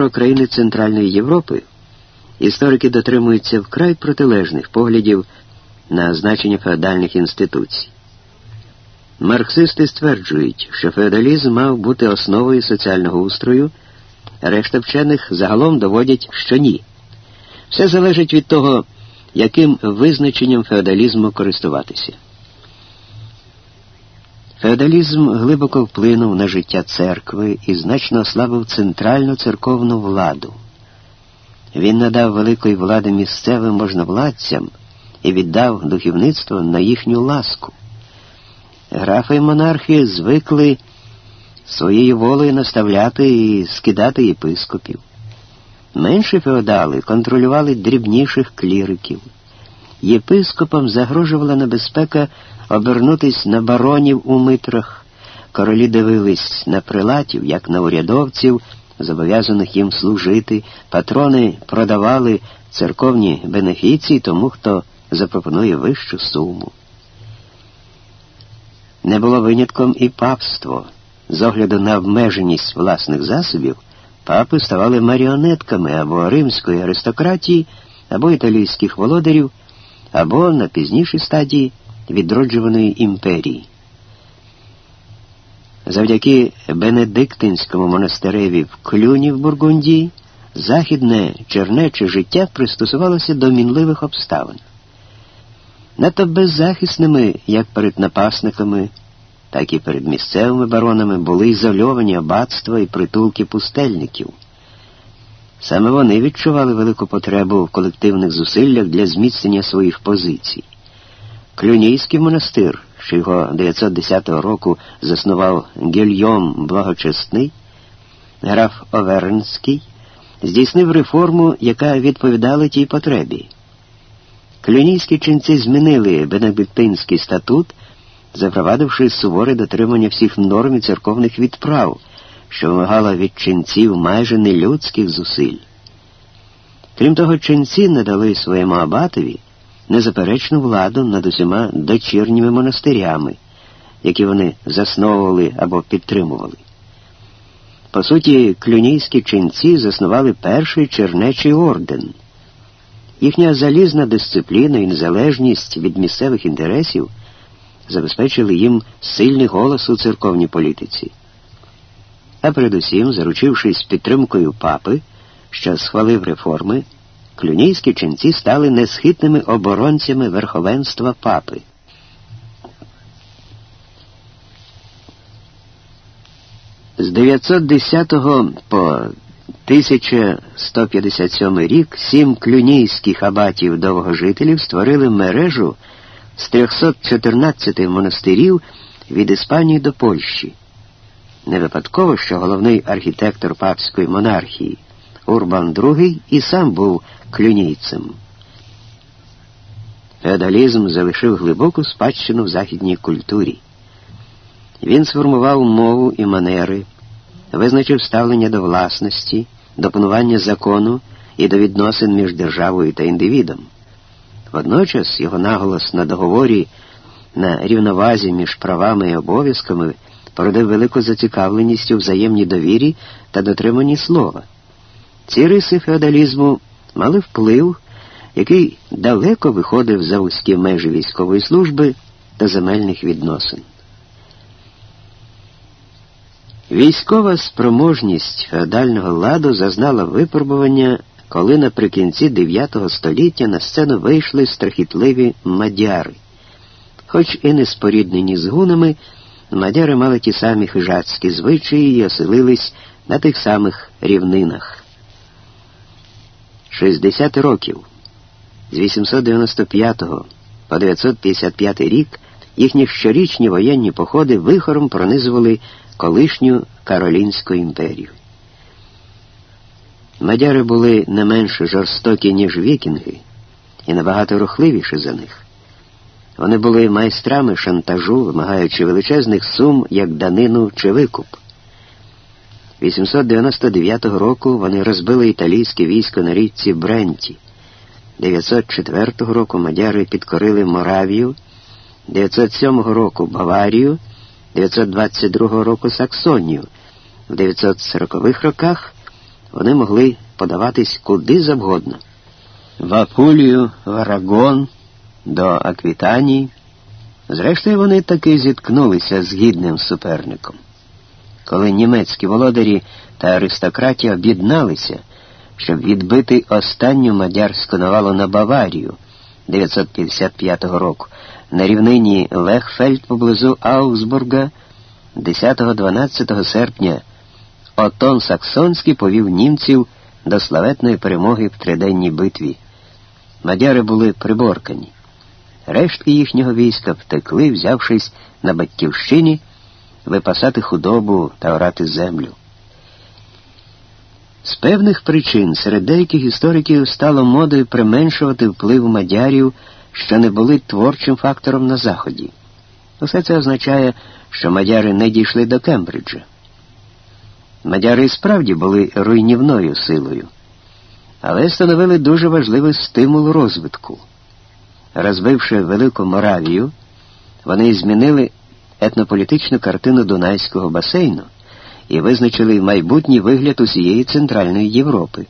Про країни Центральної Європи історики дотримуються вкрай протилежних поглядів на значення феодальних інституцій. Марксисти стверджують, що феодалізм мав бути основою соціального устрою, решта вчених загалом доводять, що ні. Все залежить від того, яким визначенням феодалізму користуватися. Феодалізм глибоко вплинув на життя церкви і значно ослабив центральну церковну владу. Він надав великої влади місцевим можновладцям і віддав духовництво на їхню ласку. Графи і монархи звикли своєю волею наставляти і скидати єпископів. Менші феодали контролювали дрібніших кліриків. Єпископам загрожувала небезпека обернутись на баронів у митрах. Королі дивились на прилатів, як на урядовців, зобов'язаних їм служити, патрони продавали церковні бенефіції тому, хто запропонує вищу суму. Не було винятком і папство. З огляду на обмеженість власних засобів, папи ставали маріонетками або римської аристократії, або італійських володарів, або на пізнішій стадії відроджуваної імперії. Завдяки Бенедиктинському монастиреві в Клюні в Бургундії західне чернече життя пристосувалося до мінливих обставин. Надто беззахисними як перед напасниками, так і перед місцевими баронами були ізольовані аббатства і притулки пустельників. Саме вони відчували велику потребу в колективних зусиллях для зміцнення своїх позицій. Клюнійський монастир, що його 910 року заснував Гільйом Благочесний, граф Овернський, здійснив реформу, яка відповідала тій потребі. Клюнійські ченці змінили Бенедиктинський статут, запровадивши суворе дотримання всіх норм і церковних відправ, що вимагало від ченців майже нелюдських зусиль. Крім того, ченці надали своєму абатові незаперечну владу над усіма дочірніми монастирями, які вони засновували або підтримували. По суті, клюнійські ченці заснували перший чернечий орден. Їхня залізна дисципліна і незалежність від місцевих інтересів забезпечили їм сильний голос у церковній політиці. А передусім, заручившись підтримкою папи, що схвалив реформи, клюнійські ченці стали несхитними оборонцями верховенства папи. З 910 по 1157 рік сім клюнійських абатів довгожителів створили мережу з 314 монастирів від Іспанії до Польщі. Не випадково, що головний архітектор папської монархії Урбан II і сам був клюнійцем. Феодалізм залишив глибоку спадщину в західній культурі. Він сформував мову і манери визначив ставлення до власності, до панування закону і до відносин між державою та індивідом. Водночас його наголос на договорі на рівновазі між правами і обов'язками породив велику зацікавленість у взаємній довірі та дотриманні слова. Ці риси феодалізму мали вплив, який далеко виходив за вузькі межі військової служби та земельних відносин. Військова спроможність феодального ладу зазнала випробування, коли наприкінці IX століття на сцену вийшли страхітливі мадяри. Хоч і не споріднені з гунами, мадяри мали ті самі хижацькі звичаї і оселились на тих самих рівнинах. 60 років з 895 по 955 рік їхні щорічні воєнні походи вихором пронизували колишню Каролінську імперію. Мадяри були не менш жорстокі, ніж вікінги, і набагато рухливіші за них. Вони були майстрами шантажу, вимагаючи величезних сум як данину чи викуп. 899 року вони розбили італійське військо на річці Бренті. 904 року мадяри підкорили Моравію, 907 року Баварію. 922 року Саксонію, в 940-х роках вони могли подаватись куди завгодно. В Апулію, в Арагон, до Аквітанії. Зрештою, вони таки зіткнулися з гідним суперником. Коли німецькі володарі та аристократія об'єдналися, щоб відбити останню мадярську навалу на Баварію 955 року на рівнині Лехфельд поблизу Аусбурга 10-12 серпня Отон Саксонський повів німців до славетної перемоги в триденній битві. Мадяри були приборкані. Рештки їхнього війська втекли, взявшись на батьківщині випасати худобу та орати землю. З певних причин серед деяких істориків стало модою применшувати вплив мадярів, що не були творчим фактором на Заході. Усе це означає, що мадяри не дійшли до Кембриджа. Мадяри справді були руйнівною силою, але становили дуже важливий стимул розвитку. Розбивши Велику Моравію, вони змінили етнополітичну картину Дунайського басейну і визначили майбутній вигляд усієї Центральної Європи.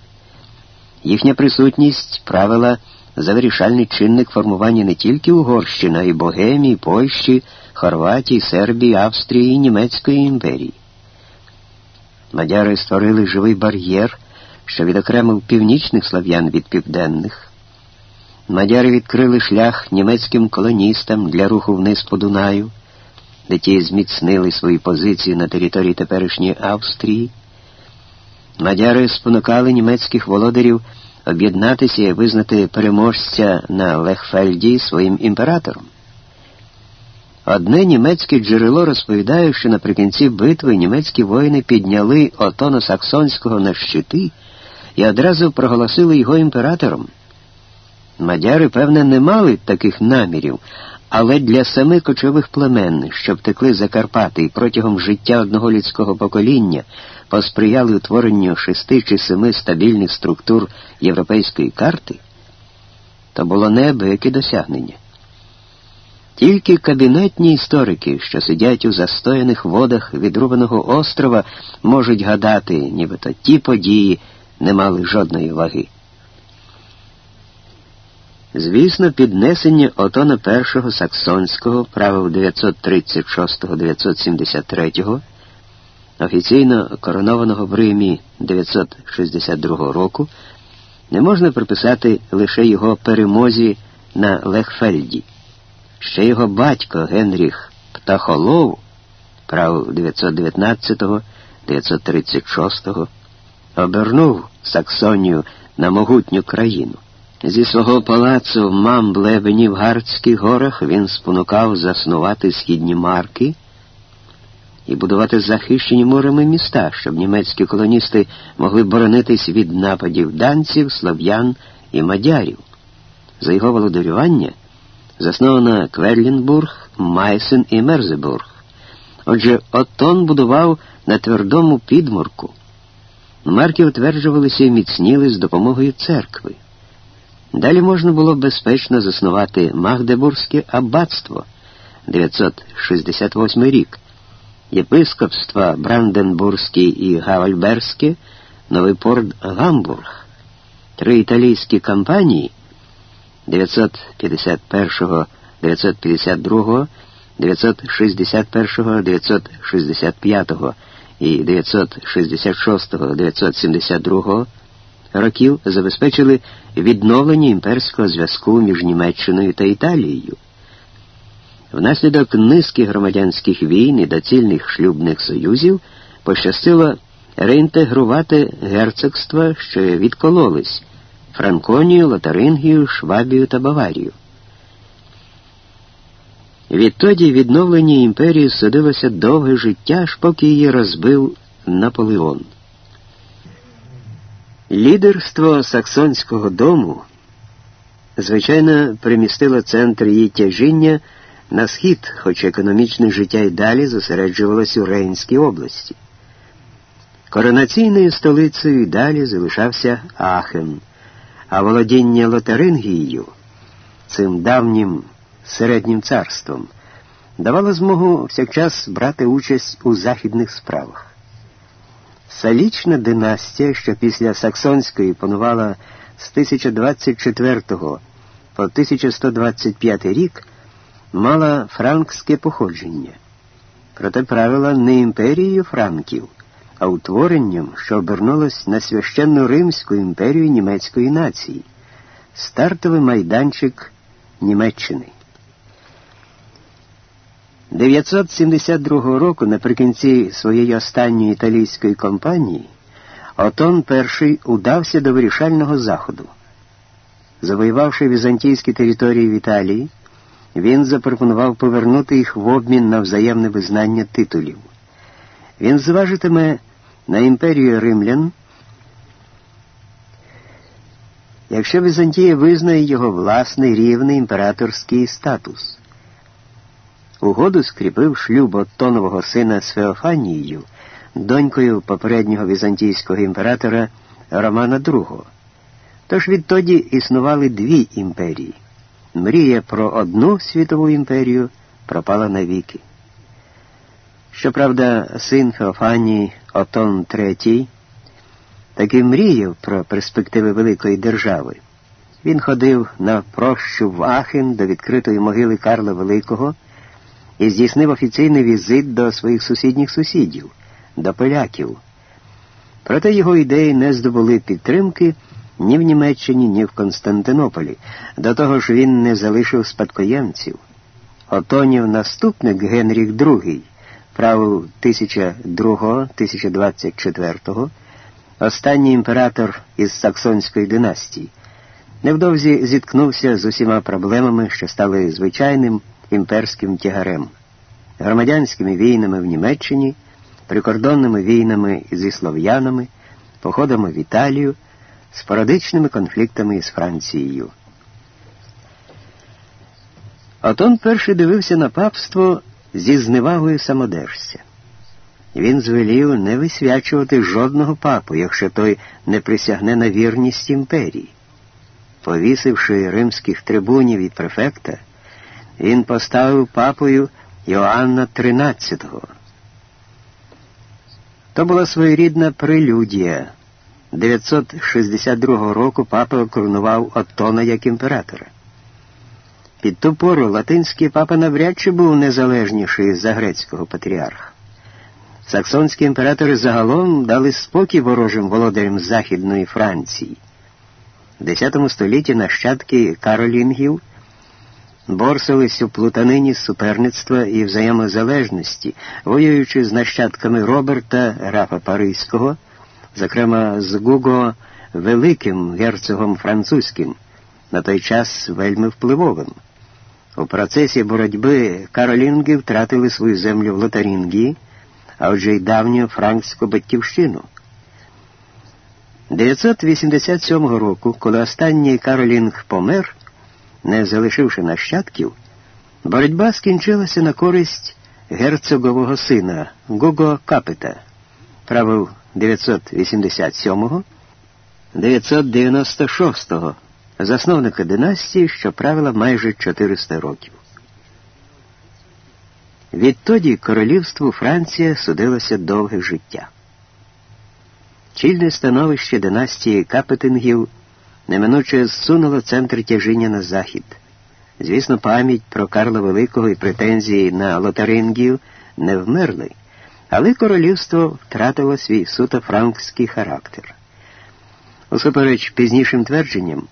Їхня присутність правила за вирішальний чинник формування не тільки Угорщини, а й Богемії, Польщі, Хорватії, Сербії, Австрії і Німецької імперії. Мадяри створили живий бар'єр, що відокремив північних слав'ян від південних. Мадяри відкрили шлях німецьким колоністам для руху вниз по Дунаю де ті зміцнили свої позиції на території теперішньої Австрії. Мадяри спонукали німецьких володарів об'єднатися і визнати переможця на Лехфельді своїм імператором. Одне німецьке джерело розповідає, що наприкінці битви німецькі воїни підняли Отона Саксонського на щити і одразу проголосили його імператором. Мадяри, певне, не мали таких намірів, але для семи кочових племен, що втекли за Карпати і протягом життя одного людського покоління посприяли утворенню шести чи семи стабільних структур європейської карти, то було неабияке досягнення. Тільки кабінетні історики, що сидять у застояних водах відрубаного острова, можуть гадати, нібито ті події не мали жодної ваги. Звісно, піднесення Отона І Саксонського правил 936-973, офіційно коронованого в Римі 962 року, не можна приписати лише його перемозі на Лехфельді. Ще його батько Генріх Птахолов, правил 919-936, обернув Саксонію на могутню країну. Зі свого палацу в Мамблебені в Гардських горах він спонукав заснувати східні марки і будувати захищені морами міста, щоб німецькі колоністи могли боронитись від нападів данців, слов'ян і мадярів. За його володарювання засновано Кверлінбург, Майсен і Мерзебург. Отже, Оттон будував на твердому підморку. Марки утверджувалися і міцніли з допомогою церкви. Далі можна було безпечно заснувати Магдебурзьке аббатство 968 рік, єпископства Бранденбурзьке і Гавальберське, Новий порт Гамбург, три італійські кампанії 951, 952, 961, 965 і 966, 972 років забезпечили відновлення імперського зв'язку між Німеччиною та Італією. Внаслідок низки громадянських війн і доцільних шлюбних союзів пощастило реінтегрувати герцогства, що відкололись Франконію, Лотарингію, Швабію та Баварію. Відтоді відновлення імперії судилося довге життя, аж поки її розбив Наполеон. Лідерство Саксонського дому, звичайно, примістило центр її тяжіння на схід, хоч економічне життя й далі зосереджувалось у Рейнській області. Коронаційною столицею й далі залишався Ахен, а володіння Лотарингією, цим давнім середнім царством, давало змогу всякчас брати участь у західних справах. Салічна династія, що після Саксонської панувала з 1024 по 1125 рік, мала франкське походження, проте правила не імперією франків, а утворенням, що обернулось на священну Римську імперію німецької нації, стартовий майданчик Німеччини. 972 року, наприкінці своєї останньої італійської кампанії, Отон І удався до вирішального заходу. Завоювавши візантійські території в Італії, він запропонував повернути їх в обмін на взаємне визнання титулів. Він зважитиме на імперію римлян, якщо Візантія визнає його власний рівний імператорський статус. Угоду скріпив шлюб Оттонового сина з Феофанією, донькою попереднього візантійського імператора Романа II. Тож відтоді існували дві імперії. Мрія про одну світову імперію пропала навіки. Щоправда, син Феофанії Отон III таки мріяв про перспективи великої держави. Він ходив на прощу в Ахен до відкритої могили Карла Великого і здійснив офіційний візит до своїх сусідніх сусідів, до поляків. Проте його ідеї не здобули підтримки ні в Німеччині, ні в Константинополі. До того ж він не залишив спадкоємців. Отонів наступник Генріх II, правил 1002-1024, останній імператор із Саксонської династії, невдовзі зіткнувся з усіма проблемами, що стали звичайним імперським тягарем, громадянськими війнами в Німеччині, прикордонними війнами зі слов'янами, походами в Італію, спорадичними конфліктами із Францією. Отон перший дивився на папство зі зневагою самодержця. Він звелів не висвячувати жодного папу, якщо той не присягне на вірність імперії. Повісивши римських трибунів і префекта, він поставив папою Йоанна XIII. То була своєрідна прелюдія. 962 року папа коронував Оттона як імператора. Під ту пору латинський папа навряд чи був незалежніший за грецького патріарха. Саксонські імператори загалом дали спокій ворожим володарям Західної Франції. В X столітті нащадки Каролінгів борсились у плутанині суперництва і взаємозалежності, воюючи з нащадками Роберта Рафа Паризького, зокрема з Гуго Великим герцогом французьким, на той час вельми впливовим. У процесі боротьби Каролінги втратили свою землю в Лотарінгії, а отже й давню франкську батьківщину. 987 року, коли останній Каролінг помер, не залишивши нащадків, боротьба скінчилася на користь герцогового сина Гого Капета, правив 987 996 засновника династії, що правила майже 400 років. Відтоді королівству Франція судилося довге життя. Чільне становище династії Капетингів неминуче зсунуло центр тяжіння на захід. Звісно, пам'ять про Карла Великого і претензії на Лотарингію не вмерли, але королівство втратило свій суто франкський характер. Усупереч пізнішим твердженням,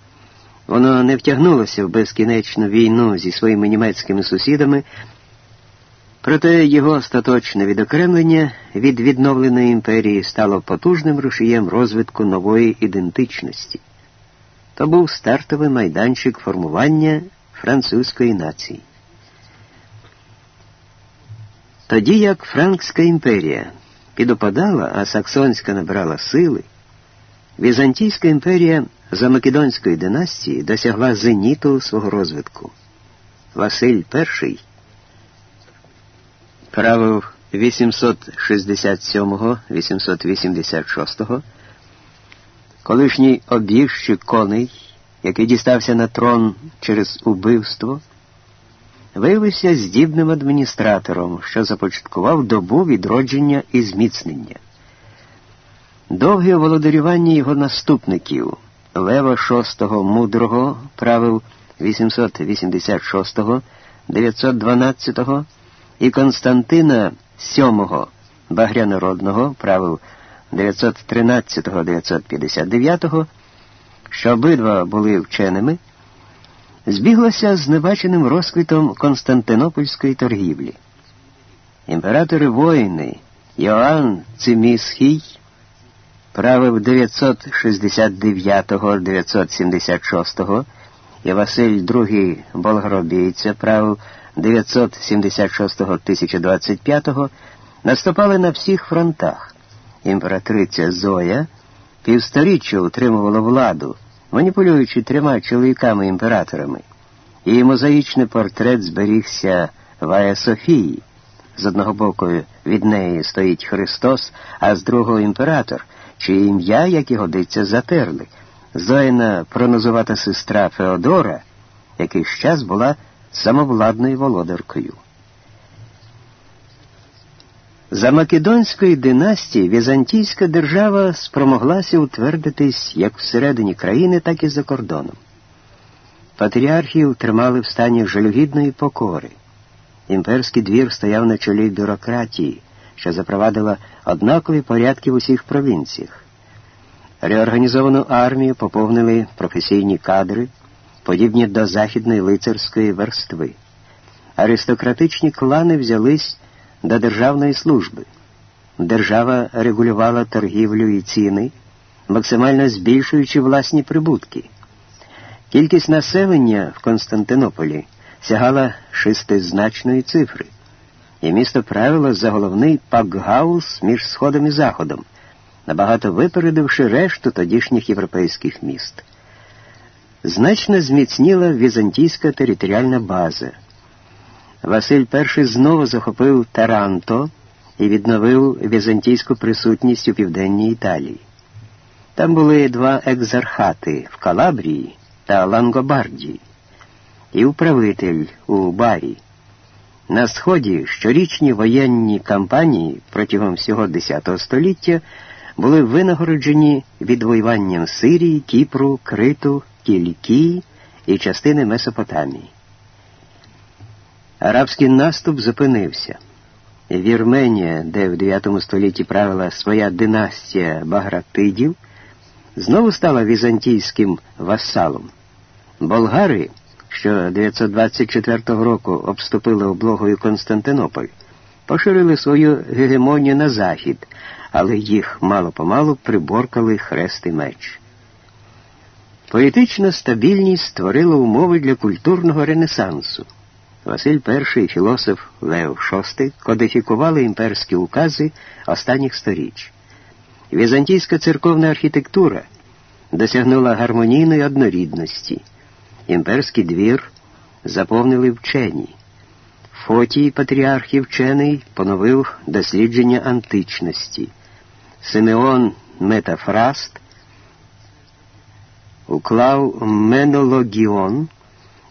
воно не втягнулося в безкінечну війну зі своїми німецькими сусідами, проте його остаточне відокремлення від відновленої імперії стало потужним рушієм розвитку нової ідентичності. То був стартовий майданчик формування французької нації. Тоді як Франкська імперія підопадала, а Саксонська набрала сили, Візантійська імперія за Македонської династії досягла зеніту свого розвитку. Василь І правив 867-886 колишній об'їжджик коней, який дістався на трон через убивство, виявився здібним адміністратором, що започаткував добу відродження і зміцнення. Довге володарювання його наступників Лева VI Мудрого правил 886, 912 і Константина VII Багрянородного правил 913-959, що обидва були вченими, збіглося з небаченим розквітом Константинопольської торгівлі. Імператори воїни Йоанн Цимісхій правив 969-976 і Василь II Болгробійця правив 976-1025 наступали на всіх фронтах. Імператриця Зоя півсторіччя утримувала владу, маніпулюючи трьома чоловіками-імператорами. Її мозаїчний портрет зберігся в Ая Софії. З одного боку від неї стоїть Христос, а з другого імператор, чиє ім'я, як і годиться, затерли. Зоїна пронозувата сестра Феодора, якийсь час була самовладною володаркою. За Македонської династії Візантійська держава спромоглася утвердитись як всередині країни, так і за кордоном. Патріархів тримали в стані жалюгідної покори. Імперський двір стояв на чолі бюрократії, що запровадила однакові порядки в усіх провінціях. Реорганізовану армію поповнили професійні кадри, подібні до західної лицарської верстви. Аристократичні клани взялись до державної служби. Держава регулювала торгівлю і ціни, максимально збільшуючи власні прибутки. Кількість населення в Константинополі сягала шестизначної цифри, і місто правило за головний пакгаус між Сходом і Заходом, набагато випередивши решту тодішніх європейських міст. Значно зміцніла візантійська територіальна база. Василь І знову захопив Таранто і відновив візантійську присутність у південній Італії. Там були два екзархати в Калабрії та Лангобардії і управитель у Барі. На Сході щорічні воєнні кампанії протягом всього X століття були винагороджені відвоюванням Сирії, Кіпру, Криту, Кілікії і частини Месопотамії. Арабський наступ зупинився. Вірменія, де в IX столітті правила своя династія Багратидів, знову стала візантійським васалом. Болгари, що 924 року обступили облогою Константинополь, поширили свою гегемонію на захід, але їх мало помалу приборкали хрест і меч. Політична стабільність створила умови для культурного ренесансу. Василь І філософ Лев VI кодифікували імперські укази останніх сторіч. Візантійська церковна архітектура досягнула гармонійної однорідності. Імперський двір заповнили вчені. Фотій патріархів вчений поновив дослідження античності. Симеон Метафраст уклав Менологіон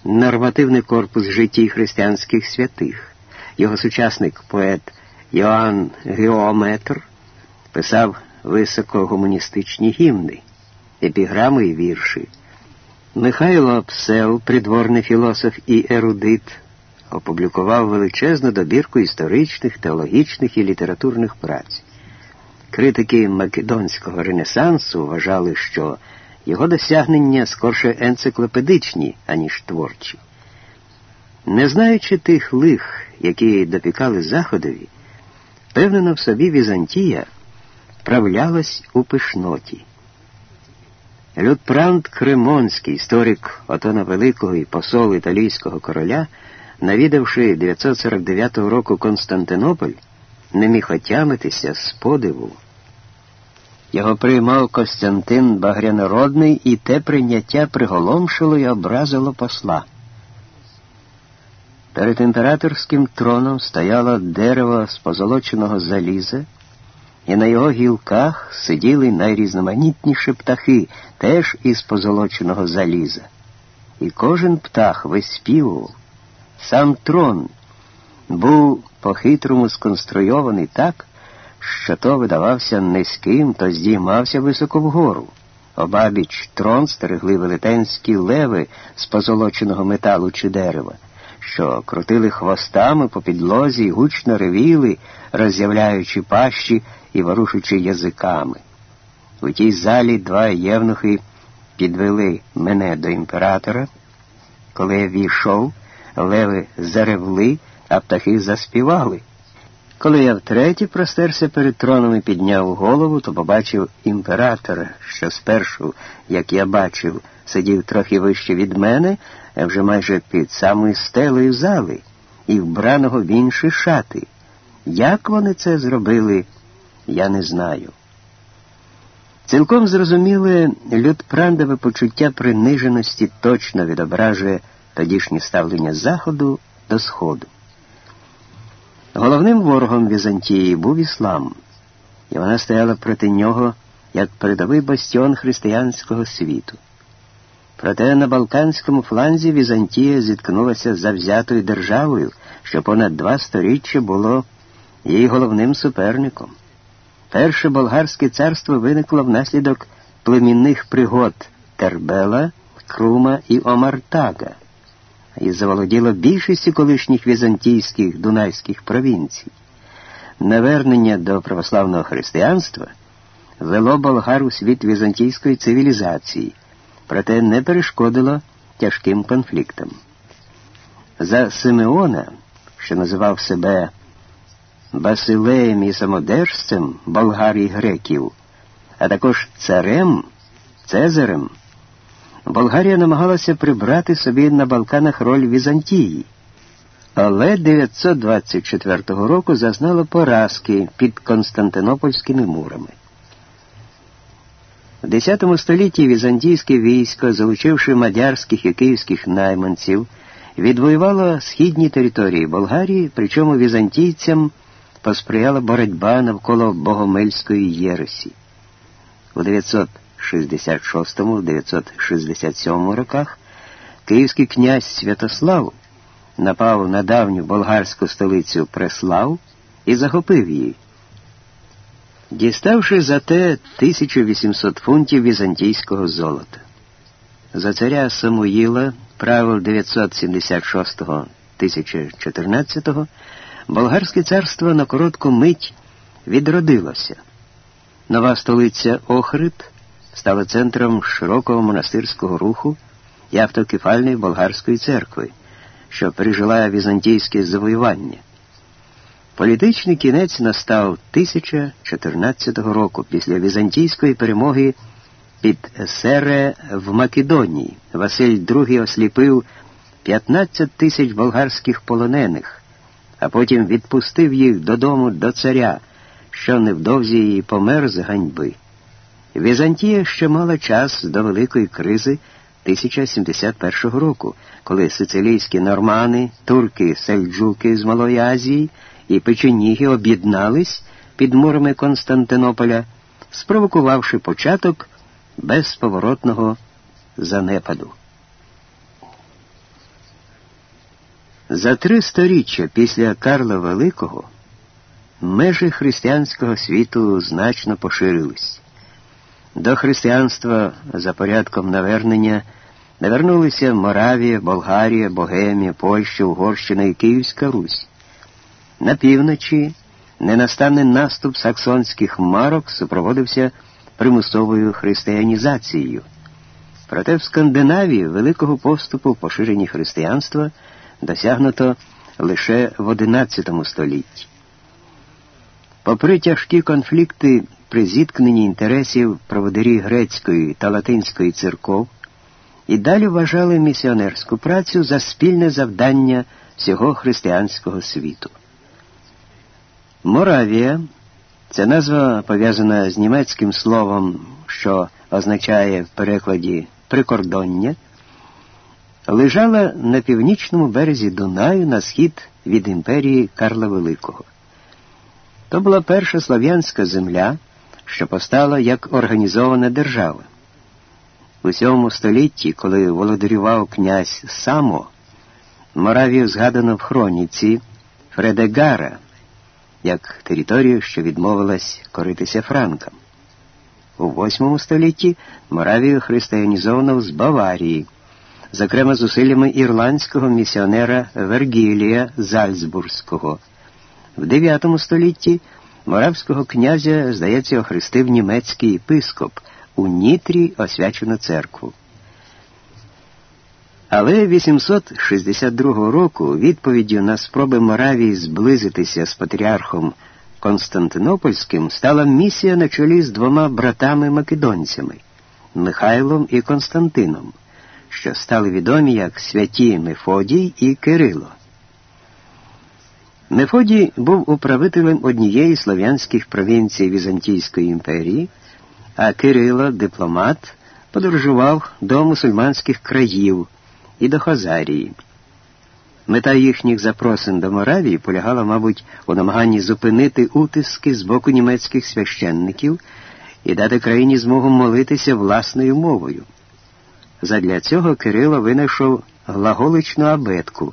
нормативний корпус житті християнських святих. Його сучасник, поет Йоанн Геометр, писав високогуманістичні гімни, епіграми і вірші. Михайло Псел, придворний філософ і ерудит, опублікував величезну добірку історичних, теологічних і літературних праць. Критики Македонського Ренесансу вважали, що його досягнення скорше енциклопедичні, аніж творчі. Не знаючи тих лих, які допікали Заходові, впевнено в собі Візантія правлялась у пишноті. Людпрант Кремонський, історик Отона Великого і посол італійського короля, навідавши 949 року Константинополь, не міг отямитися з подиву. Його приймав Костянтин Багрянородний, і те прийняття приголомшило і образило посла. Перед імператорським троном стояло дерево з позолоченого заліза, і на його гілках сиділи найрізноманітніші птахи, теж із позолоченого заліза. І кожен птах виспівував. Сам трон був по-хитрому сконструйований так, що то видавався низьким, то здіймався високо вгору. Обабіч трон стерегли велетенські леви з позолоченого металу чи дерева, що крутили хвостами по підлозі і гучно ревіли, роз'являючи пащі і ворушучи язиками. У тій залі два євнухи підвели мене до імператора. Коли я війшов, леви заревли, а птахи заспівали. Коли я втретє простерся перед троном і підняв голову, то побачив імператора, що спершу, як я бачив, сидів трохи вище від мене, а вже майже під самою стелею зали, і вбраного в інші шати. Як вони це зробили, я не знаю. Цілком зрозуміле, людпрандове почуття приниженості точно відображує тодішнє ставлення Заходу до Сходу. Головним ворогом Візантії був іслам, і вона стояла проти нього як передовий бастіон християнського світу. Проте на Балканському фланзі Візантія зіткнулася з завзятою державою, що понад два сторіччя було її головним суперником. Перше болгарське царство виникло внаслідок племінних пригод Тербела, Крума і Омартага і заволоділо більшістю колишніх візантійських дунайських провінцій. Навернення до православного християнства вело болгар у світ візантійської цивілізації, проте не перешкодило тяжким конфліктам. За Симеона, що називав себе Басилеєм і самодержцем болгар і греків, а також царем, Цезарем. Болгарія намагалася прибрати собі на Балканах роль Візантії, але 924 року зазнала поразки під Константинопольськими мурами. В X столітті візантійське військо, залучивши мадярських і київських найманців, відвоювало східні території Болгарії, причому візантійцям посприяла боротьба навколо Богомильської єресі. У 900 966-967 роках київський князь Святослав напав на давню болгарську столицю Преслав і захопив її. Діставши за те 1800 фунтів візантійського золота. За царя Самуїла, правил 976-1014, болгарське царство на коротку мить відродилося. Нова столиця Охрид стала центром широкого монастирського руху і автокефальної болгарської церкви, що пережила візантійське завоювання. Політичний кінець настав 1014 року після візантійської перемоги під Сере в Македонії. Василь II осліпив 15 тисяч болгарських полонених, а потім відпустив їх додому до царя, що невдовзі її помер з ганьби. Візантія ще мала час до великої кризи 1071 року, коли сицилійські нормани, турки, сельджуки з Малої Азії і печеніги об'єднались під мурами Константинополя, спровокувавши початок безповоротного занепаду. За три сторіччя після Карла Великого межі християнського світу значно поширились. До християнства за порядком навернення навернулися Моравія, Болгарія, Богемія, Польща, Угорщина і Київська Русь. На півночі ненастанний наступ саксонських марок супроводився примусовою християнізацією. Проте в Скандинавії великого поступу в поширенні християнства досягнуто лише в XI столітті. Попри тяжкі конфлікти при зіткненні інтересів проводирі грецької та латинської церков і далі вважали місіонерську працю за спільне завдання всього християнського світу. Моравія це назва пов'язана з німецьким словом, що означає в перекладі прикордоння, лежала на північному березі Дунаю на схід від імперії Карла Великого. То була перша слов'янська земля, що постала як організована держава. У сьомому столітті, коли володарював князь Само, Моравію згадано в хроніці Фредегара, як територію, що відмовилась коритися франкам. У VIII столітті Моравію християнізовано з Баварії, зокрема зусиллями ірландського місіонера Вергілія Зальцбурзького. В IX столітті моравського князя, здається, охрестив німецький єпископ у Нітрі освячену церкву. Але 862 року відповіддю на спроби Моравії зблизитися з патріархом Константинопольським стала місія на чолі з двома братами-македонцями Михайлом і Константином, що стали відомі як святі Мефодій і Кирило. Мефодій був управителем однієї слов'янських провінцій Візантійської імперії, а Кирило, дипломат, подорожував до мусульманських країв і до Хазарії. Мета їхніх запросин до Моравії полягала, мабуть, у намаганні зупинити утиски з боку німецьких священників і дати країні змогу молитися власною мовою. Задля цього Кирило винайшов глаголичну абетку,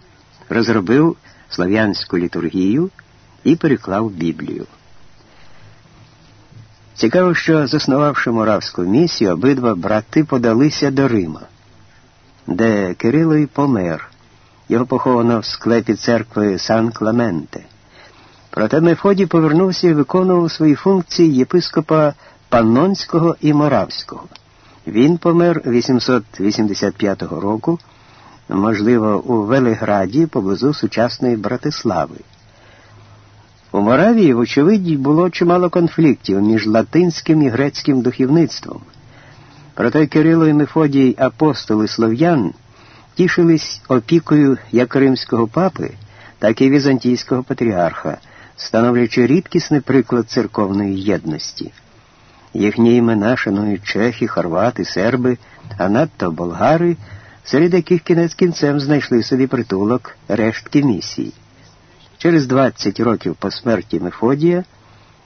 розробив слав'янську літургію і переклав Біблію. Цікаво, що, заснувавши моравську місію, обидва брати подалися до Рима, де Кирило й помер. Його поховано в склепі церкви Сан Клементе. Проте Мефодій повернувся і виконував свої функції єпископа Паннонського і Моравського. Він помер 885 року, можливо, у Велиграді поблизу сучасної Братислави. У Моравії, вочевидь, було чимало конфліктів між латинським і грецьким духовництвом. Проте Кирило і Мефодій апостоли слов'ян тішились опікою як римського папи, так і візантійського патріарха, становлячи рідкісний приклад церковної єдності. Їхні імена шанують чехи, хорвати, серби, а надто болгари, серед яких кінець кінцем знайшли собі притулок рештки місії. Через 20 років по смерті Мефодія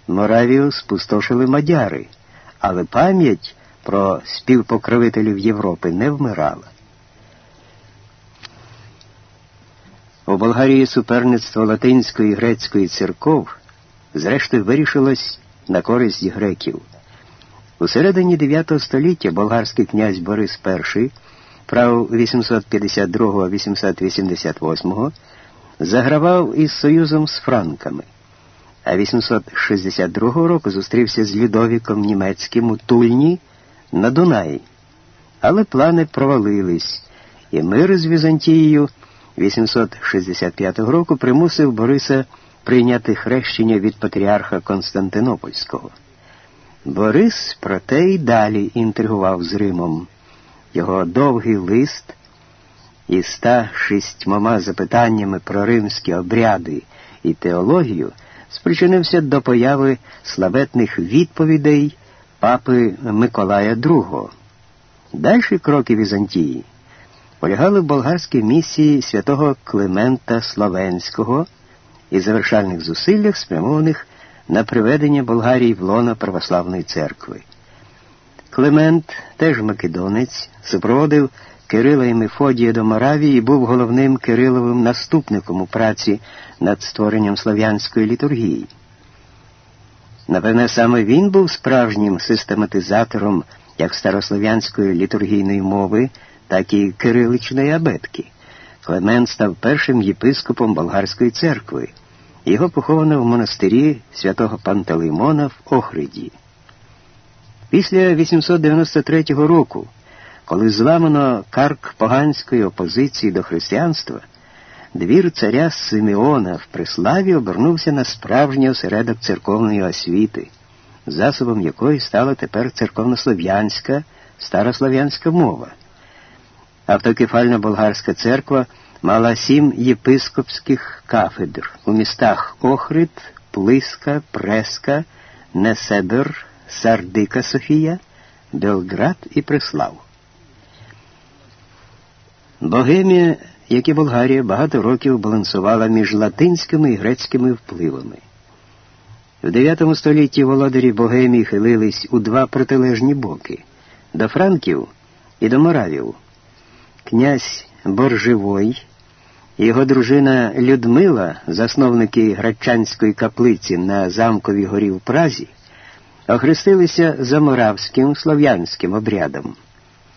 Моравію спустошили мадяри, але пам'ять про співпокровителів Європи не вмирала. У Болгарії суперництво латинської і грецької церков зрештою вирішилось на користь греків. У середині IX століття болгарський князь Борис І, прав 852-888, загравав із союзом з франками, а 862 року зустрівся з Людовіком Німецьким у Тульні на Дунаї. Але плани провалились, і мир з Візантією 865 року примусив Бориса прийняти хрещення від патріарха Константинопольського. Борис, проте й далі інтригував з Римом. Його довгий лист із ста шістьмома запитаннями про римські обряди і теологію спричинився до появи славетних відповідей папи Миколая II. Дальші кроки Візантії полягали в болгарській місії святого Климента Словенського і завершальних зусиллях, спрямованих на приведення Болгарії в лона православної церкви. Климент, теж Македонець, супроводив Кирила і Мефодія до Моравії і був головним Кириловим наступником у праці над створенням слов'янської літургії. Напевне, саме він був справжнім систематизатором як старослов'янської літургійної мови, так і кириличної абетки. Клемент став першим єпископом болгарської церкви. Його поховано в монастирі святого Пантелеймона в Охриді. Після 893 року, коли зламано карк поганської опозиції до християнства, двір царя Симеона в Преславі обернувся на справжній осередок церковної освіти, засобом якої стала тепер церковнослов'янська старослов'янська мова. Автокефальна болгарська церква мала сім єпископських кафедр у містах Охрид, Плиска, Преска, Несебер, Сардика Софія, Белград і Преслав. Богемія, як і Болгарія, багато років балансувала між латинськими і грецькими впливами. В IX столітті володарі Богемії хилились у два протилежні боки до франків і до моравів. Князь Борживой його дружина Людмила, засновники Грачанської каплиці на замковій горі в Празі, охрестилися заморавським слов'янським обрядом.